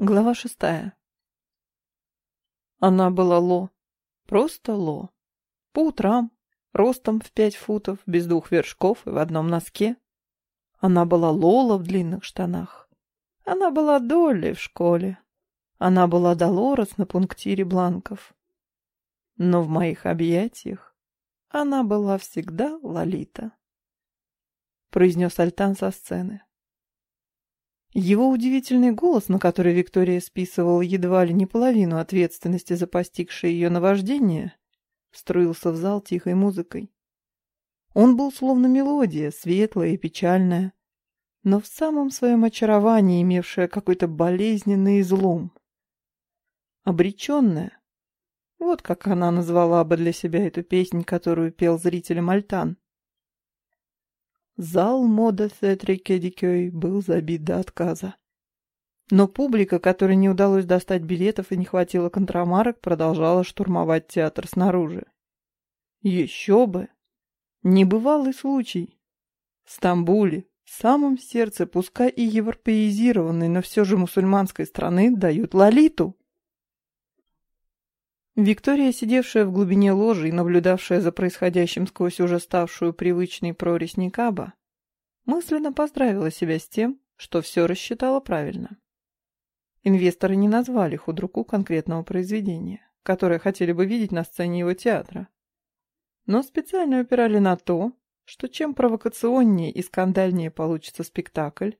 Глава шестая. Она была Ло. Просто Ло. По утрам, ростом в пять футов, без двух вершков и в одном носке. Она была Лола в длинных штанах. Она была Долли в школе. Она была Долорес на пунктире бланков. Но в моих объятиях она была всегда Лолита. Произнес Альтан со сцены. Его удивительный голос, на который Виктория списывала едва ли не половину ответственности за постигшее ее наваждение, струился в зал тихой музыкой. Он был словно мелодия, светлая и печальная, но в самом своем очаровании имевшая какой-то болезненный излом. Обреченная. Вот как она назвала бы для себя эту песнь, которую пел зрителям Альтан. Зал мода Сетрикедикёй был забит до отказа. Но публика, которой не удалось достать билетов и не хватило контрамарок, продолжала штурмовать театр снаружи. Еще бы! Небывалый случай. В Стамбуле, в самом сердце, пускай и европеизированной, но все же мусульманской страны, дают лолиту. Виктория, сидевшая в глубине ложи и наблюдавшая за происходящим сквозь уже ставшую привычной прорезь Никаба, мысленно поздравила себя с тем, что все рассчитала правильно. Инвесторы не назвали худруку конкретного произведения, которое хотели бы видеть на сцене его театра, но специально упирали на то, что чем провокационнее и скандальнее получится спектакль,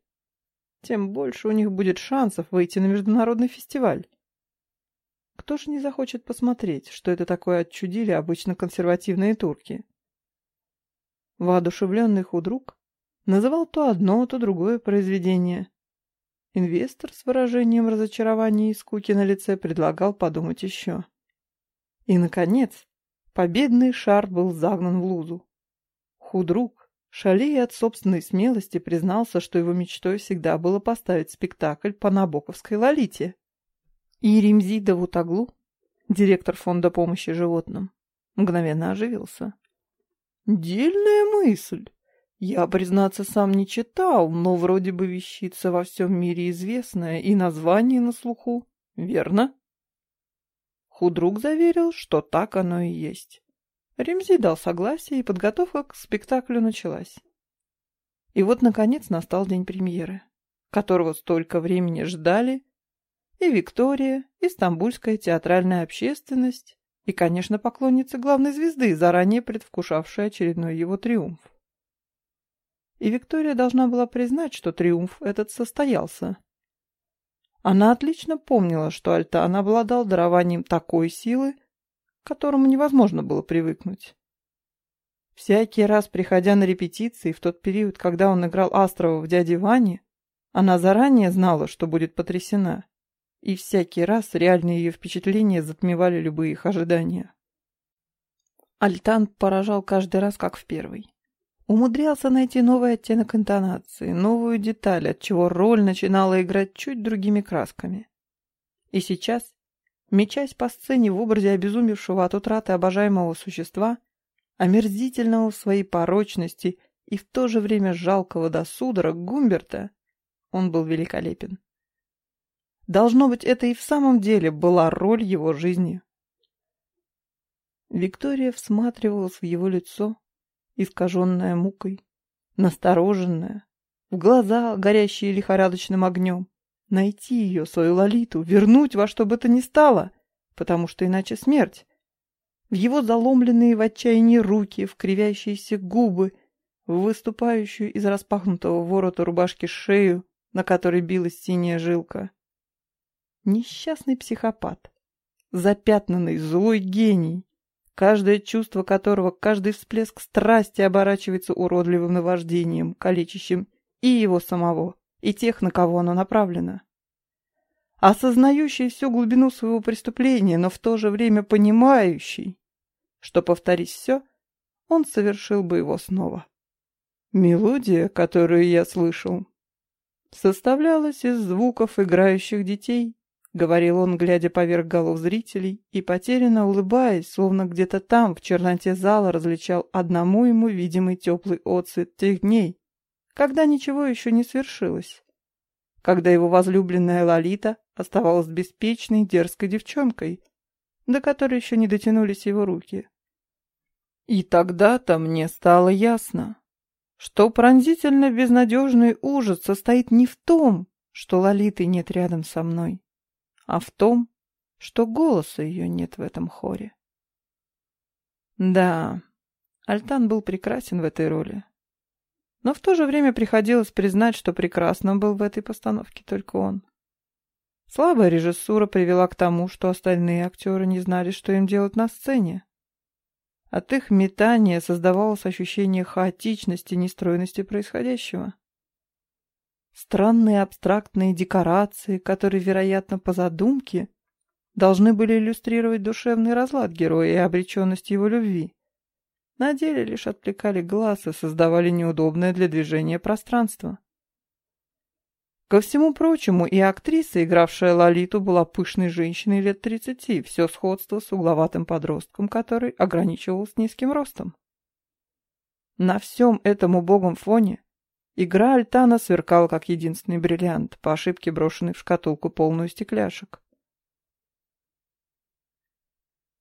тем больше у них будет шансов выйти на международный фестиваль. Кто же не захочет посмотреть, что это такое отчудили обычно консервативные турки? Воодушевленный худрук называл то одно, то другое произведение. Инвестор с выражением разочарования и скуки на лице предлагал подумать еще. И, наконец, победный шар был загнан в лузу. Худрук, шалея от собственной смелости, признался, что его мечтой всегда было поставить спектакль по Набоковской «Лолите». И Римзи Давутаглу, директор фонда помощи животным, мгновенно оживился. «Дельная мысль. Я, признаться, сам не читал, но вроде бы вещица во всем мире известная и название на слуху. Верно?» Худрук заверил, что так оно и есть. Римзи дал согласие, и подготовка к спектаклю началась. И вот, наконец, настал день премьеры, которого столько времени ждали и Виктория, и стамбульская театральная общественность, и, конечно, поклонницы главной звезды, заранее предвкушавшие очередной его триумф. И Виктория должна была признать, что триумф этот состоялся. Она отлично помнила, что Альтан обладал дарованием такой силы, к которому невозможно было привыкнуть. Всякий раз, приходя на репетиции, в тот период, когда он играл Астрова в «Дяде Ване», она заранее знала, что будет потрясена. И всякий раз реальные ее впечатления затмевали любые их ожидания. Альтан поражал каждый раз, как в первый. Умудрялся найти новый оттенок интонации, новую деталь, от чего роль начинала играть чуть другими красками. И сейчас, мечась по сцене в образе обезумевшего от утраты обожаемого существа, омерзительного в своей порочности и в то же время жалкого до судорог Гумберта, он был великолепен. Должно быть, это и в самом деле была роль его жизни. Виктория всматривалась в его лицо, искаженное мукой, настороженное, в глаза, горящие лихорадочным огнем. Найти ее, свою Лолиту, вернуть во что бы то ни стало, потому что иначе смерть. В его заломленные в отчаянии руки, в кривящиеся губы, в выступающую из распахнутого ворота рубашки шею, на которой билась синяя жилка. Несчастный психопат. Запятнанный, злой гений, каждое чувство которого, каждый всплеск страсти оборачивается уродливым наваждением, калечащим и его самого, и тех, на кого оно направлено. Осознающий всю глубину своего преступления, но в то же время понимающий, что, повторись все, он совершил бы его снова. Мелодия, которую я слышал, составлялась из звуков играющих детей — говорил он, глядя поверх голов зрителей и потерянно улыбаясь, словно где-то там, в черноте зала, различал одному ему видимый теплый отцвет тех дней, когда ничего еще не свершилось. когда его возлюбленная Лолита оставалась беспечной, дерзкой девчонкой, до которой еще не дотянулись его руки. И тогда-то мне стало ясно, что пронзительно безнадежный ужас состоит не в том, что Лолиты нет рядом со мной, а в том, что голоса ее нет в этом хоре. Да, Альтан был прекрасен в этой роли. Но в то же время приходилось признать, что прекрасным был в этой постановке только он. Слабая режиссура привела к тому, что остальные актеры не знали, что им делать на сцене. От их метания создавалось ощущение хаотичности и нестройности происходящего. Странные абстрактные декорации, которые, вероятно, по задумке, должны были иллюстрировать душевный разлад героя и обреченность его любви. На деле лишь отвлекали глаз и создавали неудобное для движения пространство. Ко всему прочему, и актриса, игравшая Лолиту, была пышной женщиной лет тридцати, все сходство с угловатым подростком, который ограничивался низким ростом. На всем этом убогом фоне игра Альтана сверкала как единственный бриллиант, по ошибке брошенный в шкатулку полную стекляшек.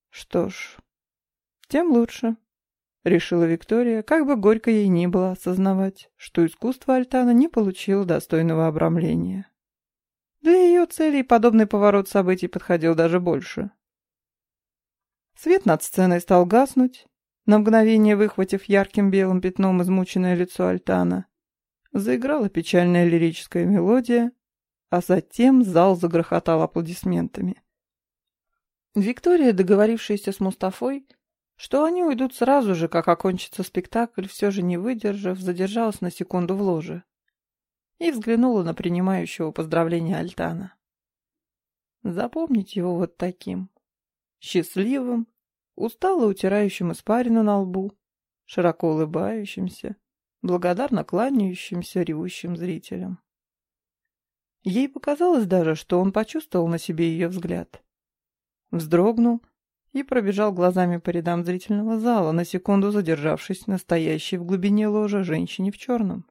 Что ж, тем лучше. Решила Виктория, как бы горько ей ни было осознавать, что искусство Альтана не получило достойного обрамления. Для ее целей подобный поворот событий подходил даже больше. Свет над сценой стал гаснуть, на мгновение выхватив ярким белым пятном измученное лицо Альтана. Заиграла печальная лирическая мелодия, а затем зал загрохотал аплодисментами. Виктория, договорившаяся с Мустафой, что они уйдут сразу же, как окончится спектакль, все же не выдержав, задержалась на секунду в ложе и взглянула на принимающего поздравления Альтана. Запомнить его вот таким, счастливым, устало утирающим испарину на лбу, широко улыбающимся, благодарно кланяющимся ревущим зрителям. Ей показалось даже, что он почувствовал на себе ее взгляд. Вздрогнул и пробежал глазами по рядам зрительного зала, на секунду задержавшись на стоящей в глубине ложа женщине в черном.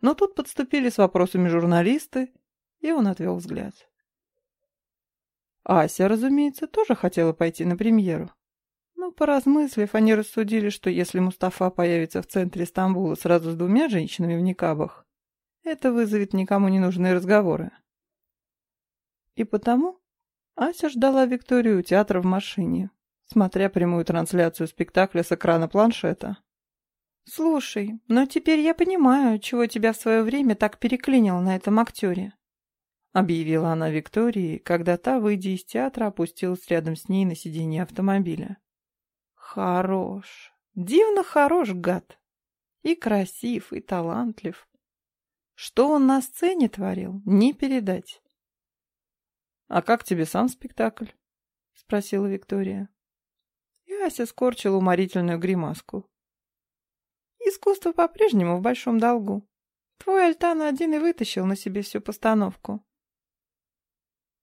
Но тут подступили с вопросами журналисты, и он отвел взгляд. Ася, разумеется, тоже хотела пойти на премьеру. Но, поразмыслив, они рассудили, что если Мустафа появится в центре Стамбула сразу с двумя женщинами в никабах, это вызовет никому не нужные разговоры. И потому Ася ждала Викторию у театра в машине, смотря прямую трансляцию спектакля с экрана планшета. «Слушай, но теперь я понимаю, чего тебя в свое время так переклинило на этом актере», объявила она Виктории, когда та, выйдя из театра, опустилась рядом с ней на сиденье автомобиля. «Хорош, дивно хорош, гад, и красив, и талантлив. Что он на сцене творил, не передать». «А как тебе сам спектакль?» — спросила Виктория. Ася скорчила уморительную гримаску. «Искусство по-прежнему в большом долгу. Твой Альтан один и вытащил на себе всю постановку».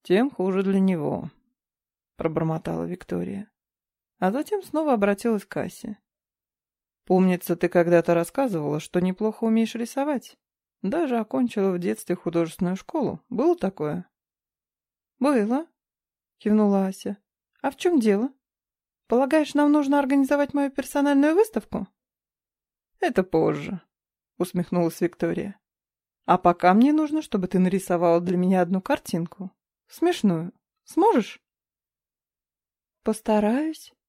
«Тем хуже для него», — пробормотала Виктория. А затем снова обратилась к Асе. «Помнится, ты когда-то рассказывала, что неплохо умеешь рисовать. Даже окончила в детстве художественную школу. Было такое?» «Было», — кивнула Ася. «А в чем дело? Полагаешь, нам нужно организовать мою персональную выставку?» «Это позже», — усмехнулась Виктория. «А пока мне нужно, чтобы ты нарисовала для меня одну картинку. Смешную. Сможешь?» «Постараюсь», —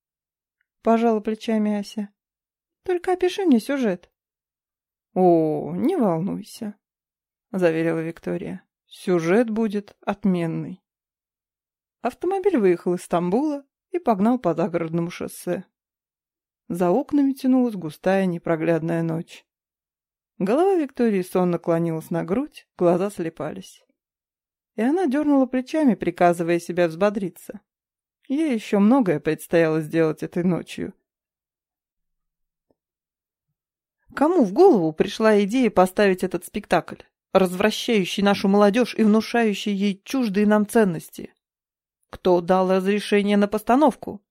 пожала плечами Ася. «Только опиши мне сюжет». «О, не волнуйся», — заверила Виктория. «Сюжет будет отменный». Автомобиль выехал из Стамбула и погнал по загородному шоссе. За окнами тянулась густая непроглядная ночь. Голова Виктории сонно клонилась на грудь, глаза слепались. И она дернула плечами, приказывая себя взбодриться. Ей еще многое предстояло сделать этой ночью. Кому в голову пришла идея поставить этот спектакль, развращающий нашу молодежь и внушающий ей чуждые нам ценности? Кто дал разрешение на постановку?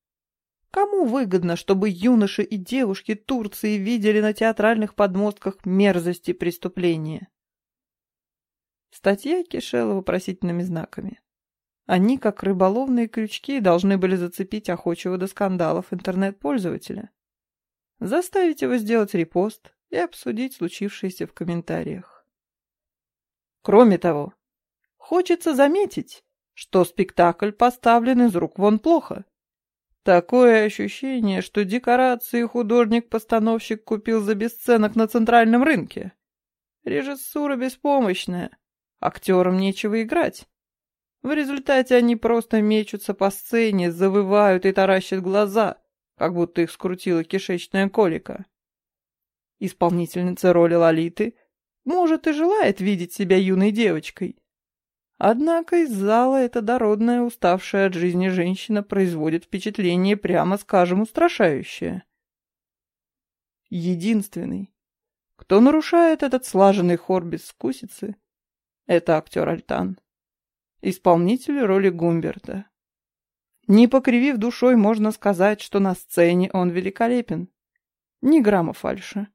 Кому выгодно, чтобы юноши и девушки Турции видели на театральных подмостках мерзости преступления? Статья кишела вопросительными знаками. Они, как рыболовные крючки, должны были зацепить охочего до скандалов интернет-пользователя. Заставить его сделать репост и обсудить случившееся в комментариях. Кроме того, хочется заметить, что спектакль поставлен из рук вон плохо. Такое ощущение, что декорации художник-постановщик купил за бесценок на центральном рынке. Режиссура беспомощная, актерам нечего играть. В результате они просто мечутся по сцене, завывают и таращат глаза, как будто их скрутила кишечная колика. Исполнительница роли Лолиты может и желает видеть себя юной девочкой. Однако из зала эта дородная, уставшая от жизни женщина производит впечатление, прямо скажем, устрашающее. Единственный, кто нарушает этот слаженный хор безвкусицы, это актер Альтан исполнитель роли Гумберта. Не покривив душой, можно сказать, что на сцене он великолепен. Ни грамма фальши.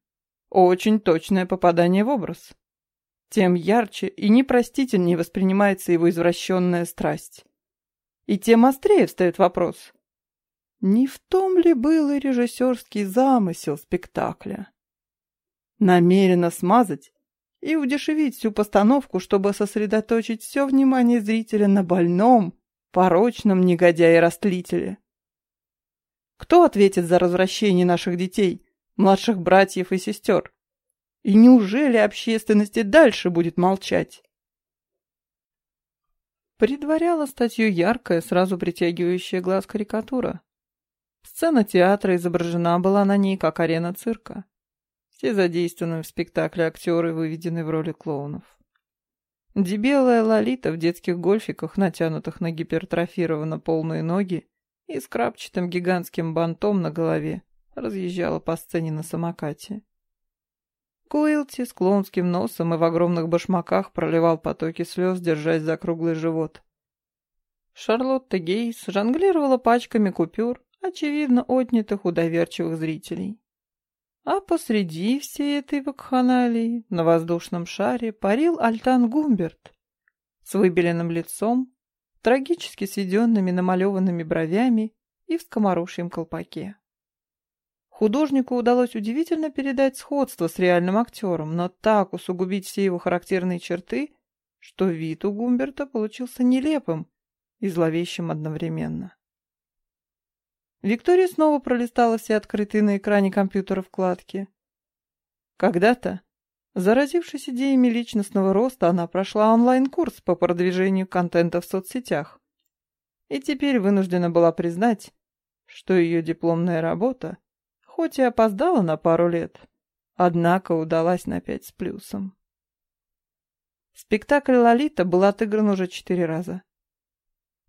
Очень точное попадание в образ. Тем ярче и непростительнее воспринимается его извращенная страсть. И тем острее встает вопрос. Не в том ли был и режиссерский замысел спектакля? Намеренно смазать и удешевить всю постановку, чтобы сосредоточить все внимание зрителя на больном, порочном негодяе-растлителе. Кто ответит за развращение наших детей, младших братьев и сестер? И неужели общественность и дальше будет молчать? Предваряла статью яркая, сразу притягивающая глаз карикатура. Сцена театра изображена была на ней, как арена цирка. Все задействованные в спектакле актеры выведены в роли клоунов. Дебелая Лолита в детских гольфиках, натянутых на гипертрофированно полные ноги и с крапчатым гигантским бантом на голове, разъезжала по сцене на самокате. Куилти с клоунским носом и в огромных башмаках проливал потоки слез, держась за круглый живот. Шарлотта Гейс жонглировала пачками купюр, очевидно отнятых у доверчивых зрителей. А посреди всей этой вакханалии на воздушном шаре парил Альтан Гумберт с выбеленным лицом, трагически сведенными намалеванными бровями и в скоморушьем колпаке. Художнику удалось удивительно передать сходство с реальным актером, но так усугубить все его характерные черты, что вид у Гумберта получился нелепым и зловещим одновременно. Виктория снова пролистала все открытые на экране компьютера вкладки. Когда-то, заразившись идеями личностного роста, она прошла онлайн-курс по продвижению контента в соцсетях. И теперь вынуждена была признать, что ее дипломная работа, хоть и опоздала на пару лет, однако удалась на пять с плюсом. Спектакль «Лолита» был отыгран уже четыре раза.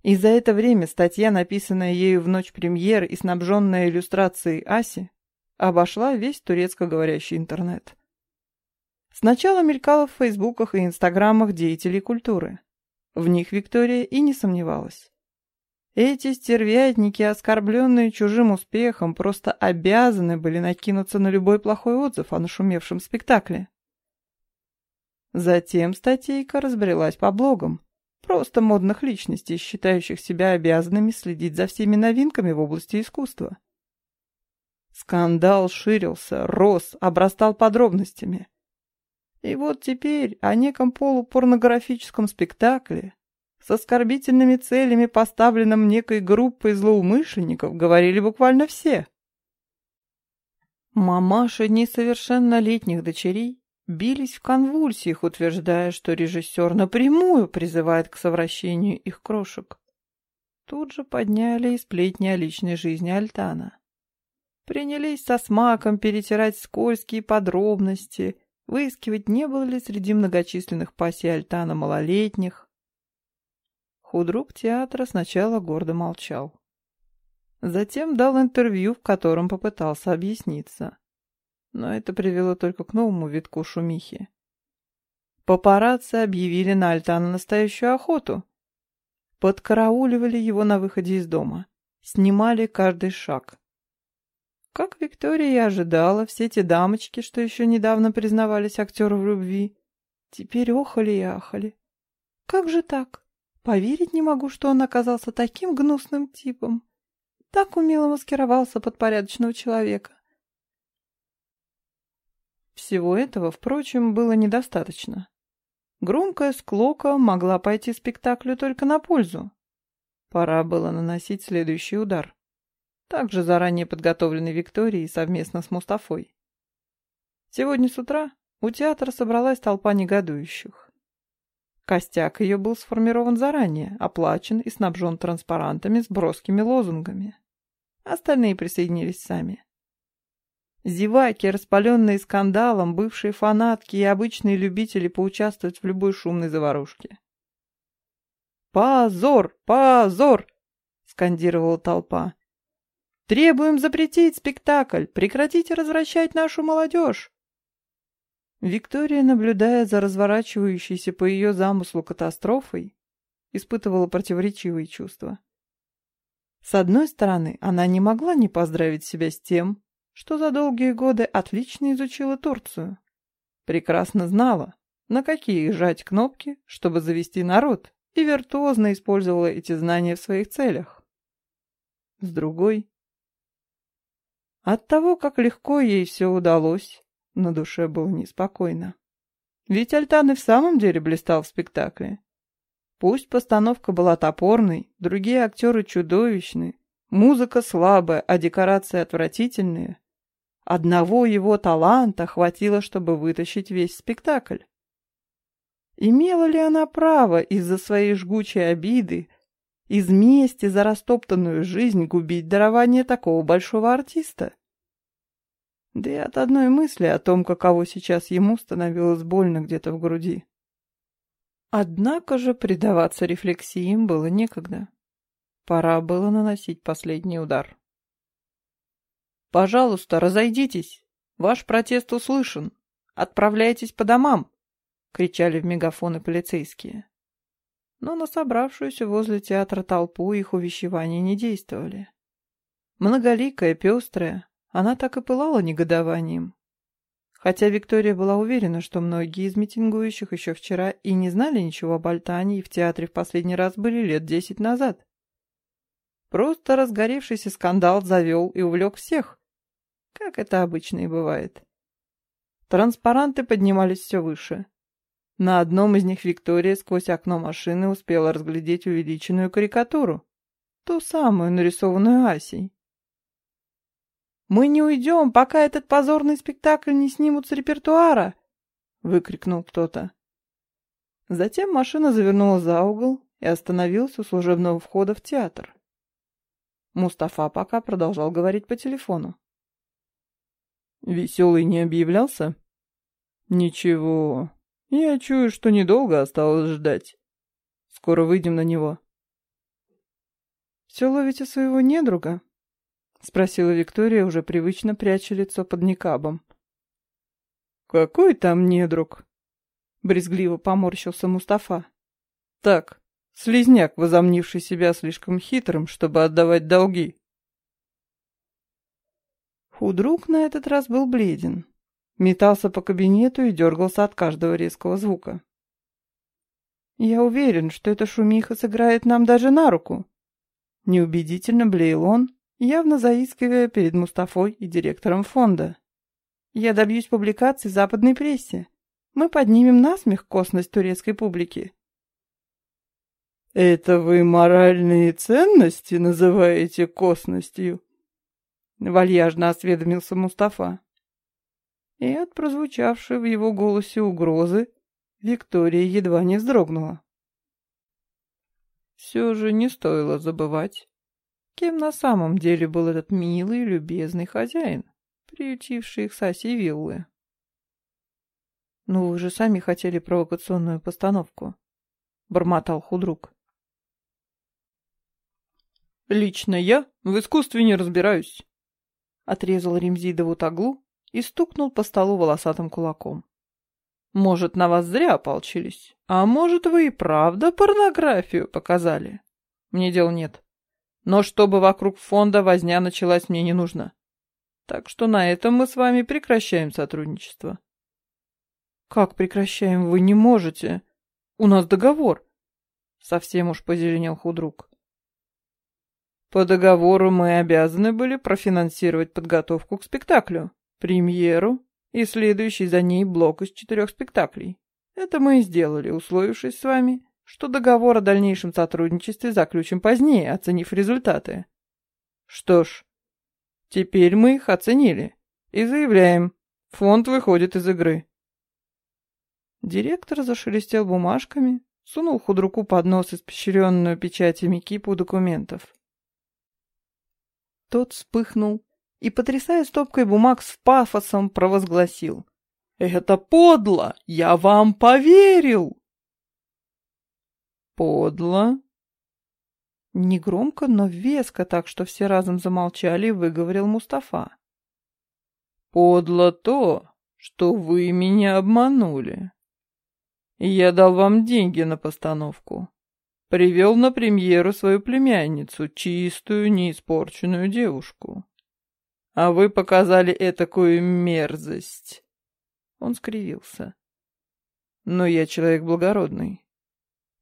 И за это время статья, написанная ею в ночь премьеры и снабженная иллюстрацией Аси, обошла весь турецко-говорящий интернет. Сначала мелькала в фейсбуках и инстаграмах деятелей культуры. В них Виктория и не сомневалась. Эти стервятники, оскорбленные чужим успехом, просто обязаны были накинуться на любой плохой отзыв о нашумевшем спектакле. Затем статейка разбрелась по блогам, Просто модных личностей, считающих себя обязанными следить за всеми новинками в области искусства. Скандал ширился, рос, обрастал подробностями. И вот теперь о неком полупорнографическом спектакле с оскорбительными целями, поставленном некой группой злоумышленников, говорили буквально все. Мамаша несовершеннолетних дочерей бились в конвульсиях, утверждая, что режиссер напрямую призывает к совращению их крошек. Тут же подняли и сплетни о личной жизни Альтана. Принялись со смаком перетирать скользкие подробности, выискивать, не было ли среди многочисленных пассий Альтана малолетних. Худрук театра сначала гордо молчал. Затем дал интервью, в котором попытался объясниться но это привело только к новому витку шумихи. Папарацци объявили на Альтана настоящую охоту. Подкарауливали его на выходе из дома. Снимали каждый шаг. Как Виктория и ожидала, все те дамочки, что еще недавно признавались актеру в любви, теперь охали и ахали. Как же так? Поверить не могу, что он оказался таким гнусным типом. Так умело маскировался под порядочного человека. Всего этого, впрочем, было недостаточно. Громкая склока могла пойти спектаклю только на пользу. Пора было наносить следующий удар. Также заранее подготовленный Викторией совместно с Мустафой. Сегодня с утра у театра собралась толпа негодующих. Костяк ее был сформирован заранее, оплачен и снабжен транспарантами с броскими лозунгами. Остальные присоединились сами. Зеваки, распаленные скандалом, бывшие фанатки и обычные любители поучаствовать в любой шумной заварушке. «Позор! Позор!» — скандировала толпа. «Требуем запретить спектакль! Прекратите развращать нашу молодежь!» Виктория, наблюдая за разворачивающейся по ее замыслу катастрофой, испытывала противоречивые чувства. С одной стороны, она не могла не поздравить себя с тем, что за долгие годы отлично изучила Турцию. Прекрасно знала, на какие жать кнопки, чтобы завести народ, и виртуозно использовала эти знания в своих целях. С другой, от того, как легко ей все удалось, на душе было неспокойно. Ведь Альтан и в самом деле блистал в спектакле. Пусть постановка была топорной, другие актеры чудовищны, музыка слабая, а декорации отвратительные. Одного его таланта хватило, чтобы вытащить весь спектакль. Имела ли она право из-за своей жгучей обиды, из мести за растоптанную жизнь губить дарование такого большого артиста? Да и от одной мысли о том, каково сейчас ему, становилось больно где-то в груди. Однако же предаваться рефлексиям было некогда. Пора было наносить последний удар. «Пожалуйста, разойдитесь! Ваш протест услышан! Отправляйтесь по домам!» — кричали в мегафоны полицейские. Но на собравшуюся возле театра толпу их увещевания не действовали. Многоликая, пестрая, она так и пылала негодованием. Хотя Виктория была уверена, что многие из митингующих еще вчера и не знали ничего об Альтане и в театре в последний раз были лет десять назад. Просто разгоревшийся скандал завел и увлек всех, как это обычно и бывает. Транспаранты поднимались все выше. На одном из них Виктория сквозь окно машины успела разглядеть увеличенную карикатуру. Ту самую, нарисованную Асей. «Мы не уйдем, пока этот позорный спектакль не снимут с репертуара!» — выкрикнул кто-то. Затем машина завернула за угол и остановилась у служебного входа в театр. Мустафа пока продолжал говорить по телефону. «Веселый не объявлялся?» «Ничего, я чую, что недолго осталось ждать. Скоро выйдем на него. «Все ловите своего недруга?» — спросила Виктория, уже привычно пряча лицо под никабом. «Какой там недруг?» — брезгливо поморщился Мустафа. «Так, слизняк, возомнивший себя слишком хитрым, чтобы отдавать долги». Худрук на этот раз был бледен метался по кабинету и дергался от каждого резкого звука. «Я уверен, что эта шумиха сыграет нам даже на руку», — неубедительно блеял он, явно заискивая перед Мустафой и директором фонда. «Я добьюсь публикаций в западной прессе. Мы поднимем насмех косность турецкой публики». «Это вы моральные ценности называете косностью?» — вальяжно осведомился Мустафа и от прозвучавшей в его голосе угрозы Виктория едва не вздрогнула. Все же не стоило забывать, кем на самом деле был этот милый, любезный хозяин, приютивший их с Асей виллы. «Ну, вы же сами хотели провокационную постановку», — бормотал худрук. «Лично я в искусстве не разбираюсь», — отрезал Ремзидову таглу и стукнул по столу волосатым кулаком. «Может, на вас зря ополчились, а может, вы и правда порнографию показали? Мне дел нет. Но чтобы вокруг фонда возня началась, мне не нужно. Так что на этом мы с вами прекращаем сотрудничество». «Как прекращаем? Вы не можете. У нас договор». Совсем уж позеленел худрук. По договору мы обязаны были профинансировать подготовку к спектаклю, премьеру и следующий за ней блок из четырех спектаклей. Это мы и сделали, условившись с вами, что договор о дальнейшем сотрудничестве заключим позднее, оценив результаты. Что ж, теперь мы их оценили и заявляем, фонд выходит из игры. Директор зашелестел бумажками, сунул худруку под нос испещренную печатями кипу документов. Тот вспыхнул и, потрясая стопкой бумаг с пафосом, провозгласил. «Это подло! Я вам поверил!» «Подло?» Негромко, но веско, так что все разом замолчали, выговорил Мустафа. «Подло то, что вы меня обманули. Я дал вам деньги на постановку. Привел на премьеру свою племянницу, чистую, неиспорченную девушку. А вы показали этакую мерзость. Он скривился. Но я человек благородный.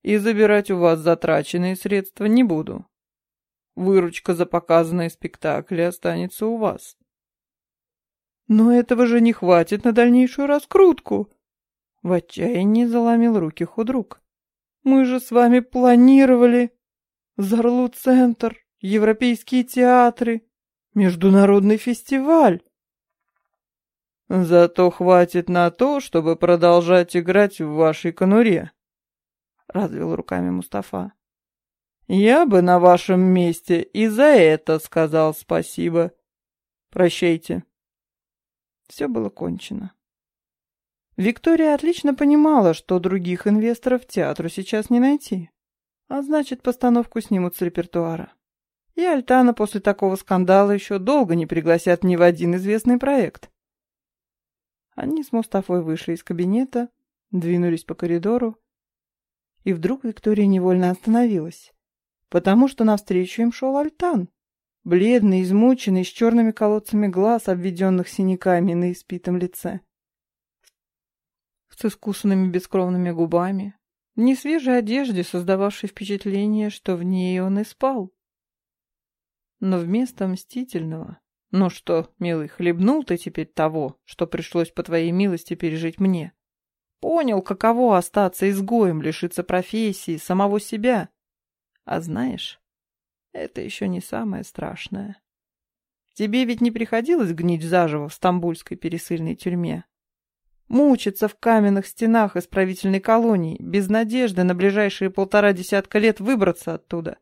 И забирать у вас затраченные средства не буду. Выручка за показанные спектакли останется у вас. Но этого же не хватит на дальнейшую раскрутку. В отчаянии заломил руки худрук. Мы же с вами планировали Зарлу-центр, европейские театры, международный фестиваль. Зато хватит на то, чтобы продолжать играть в вашей конуре, развел руками Мустафа. Я бы на вашем месте и за это сказал спасибо. Прощайте. Все было кончено. Виктория отлично понимала, что других инвесторов театру сейчас не найти. А значит, постановку снимут с репертуара. И Альтана после такого скандала еще долго не пригласят ни в один известный проект. Они с Мустафой вышли из кабинета, двинулись по коридору, и вдруг Виктория невольно остановилась, потому что навстречу им шел Альтан, бледный, измученный, с черными колодцами глаз, обведенных синяками на испитом лице с искусанными бескровными губами, в несвежей одежде, создававшей впечатление, что в ней он и спал. Но вместо мстительного «Ну что, милый, хлебнул ты теперь того, что пришлось по твоей милости пережить мне? Понял, каково остаться изгоем, лишиться профессии, самого себя? А знаешь, это еще не самое страшное. Тебе ведь не приходилось гнить заживо в стамбульской пересыльной тюрьме, Мучиться в каменных стенах исправительной колонии, без надежды на ближайшие полтора десятка лет выбраться оттуда.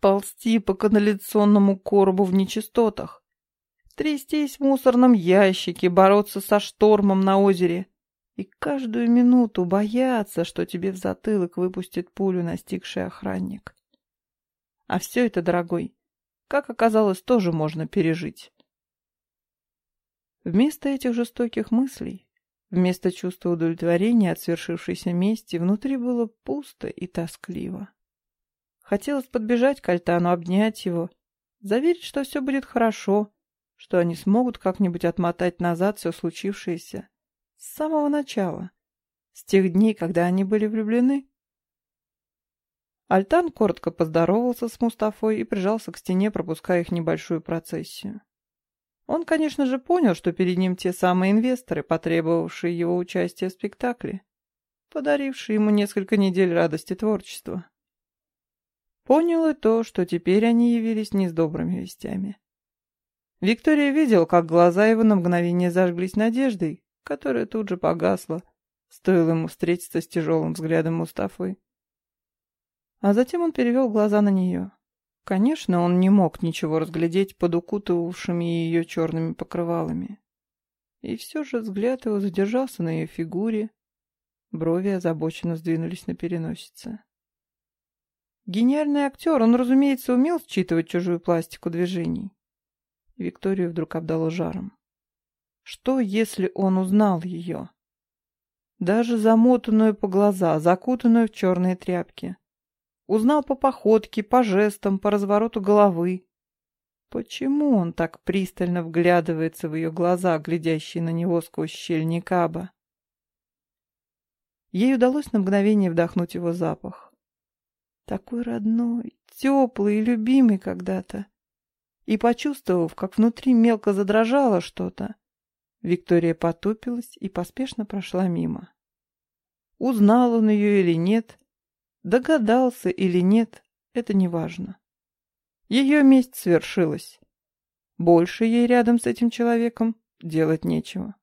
Ползти по канализационному коробу в нечистотах. Трястись в мусорном ящике, бороться со штормом на озере. И каждую минуту бояться, что тебе в затылок выпустит пулю настигший охранник. А все это, дорогой, как оказалось, тоже можно пережить. Вместо этих жестоких мыслей, вместо чувства удовлетворения от свершившейся мести, внутри было пусто и тоскливо. Хотелось подбежать к Альтану, обнять его, заверить, что все будет хорошо, что они смогут как-нибудь отмотать назад все случившееся с самого начала, с тех дней, когда они были влюблены. Альтан коротко поздоровался с Мустафой и прижался к стене, пропуская их небольшую процессию. Он, конечно же, понял, что перед ним те самые инвесторы, потребовавшие его участия в спектакле, подарившие ему несколько недель радости творчества. Понял и то, что теперь они явились не с добрыми вестями. Виктория видел, как глаза его на мгновение зажглись надеждой, которая тут же погасла, стоило ему встретиться с тяжелым взглядом Мустафы. А затем он перевел глаза на нее. Конечно, он не мог ничего разглядеть под укутывавшими ее черными покрывалами. И все же взгляд его задержался на ее фигуре, брови озабоченно сдвинулись на переносице. Гениальный актер, он, разумеется, умел считывать чужую пластику движений. Викторию вдруг обдало жаром. Что, если он узнал ее? Даже замотанную по глаза, закутанную в черные тряпки. Узнал по походке, по жестам, по развороту головы. Почему он так пристально вглядывается в ее глаза, глядящие на него сквозь щель Никаба? Ей удалось на мгновение вдохнуть его запах. Такой родной, теплый и любимый когда-то. И почувствовав, как внутри мелко задрожало что-то, Виктория потупилась и поспешно прошла мимо. Узнал он ее или нет, догадался или нет, это не важно. Ее месть свершилась. Больше ей рядом с этим человеком делать нечего.